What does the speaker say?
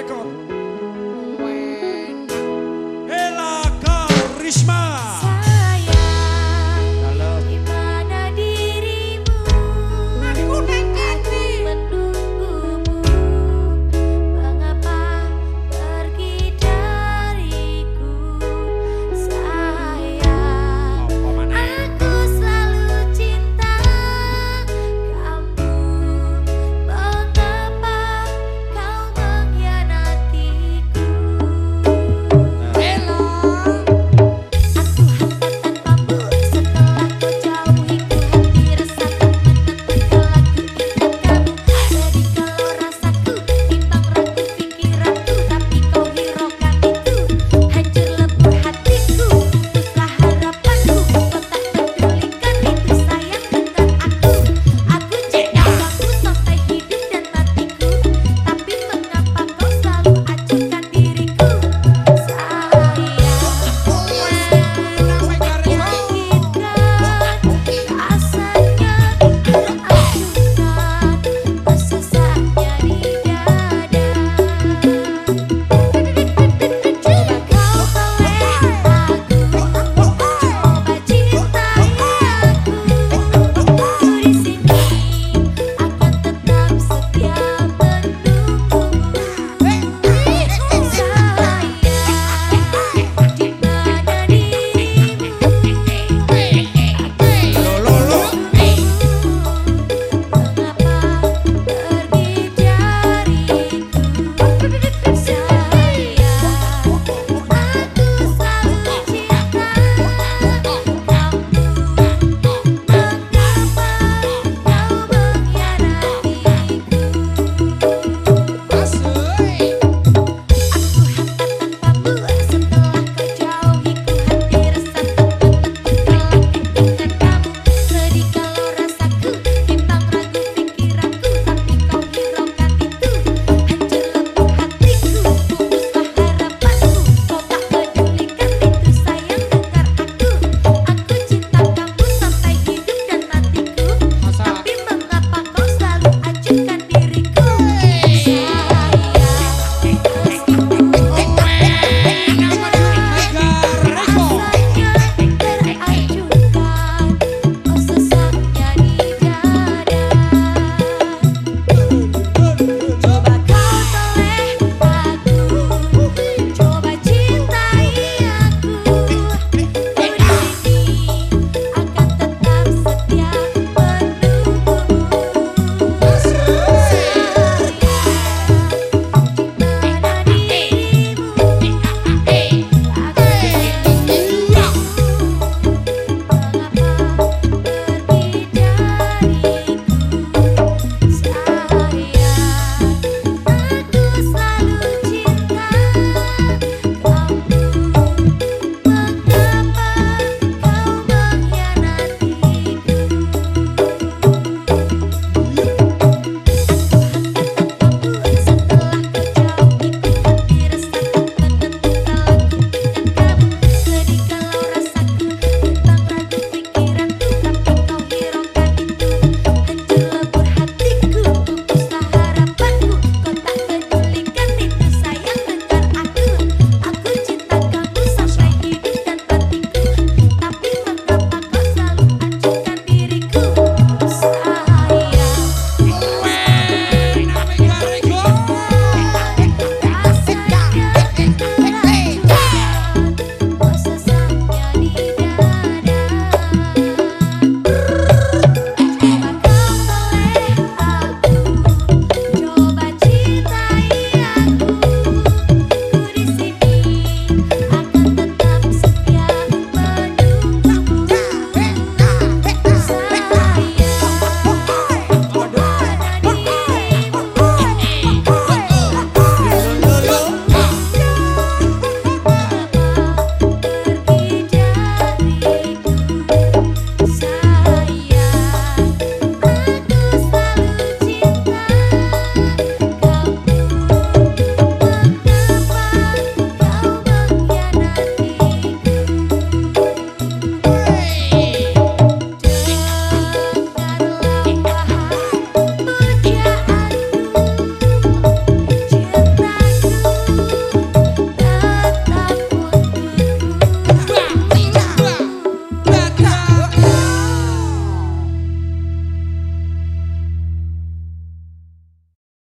fréquente.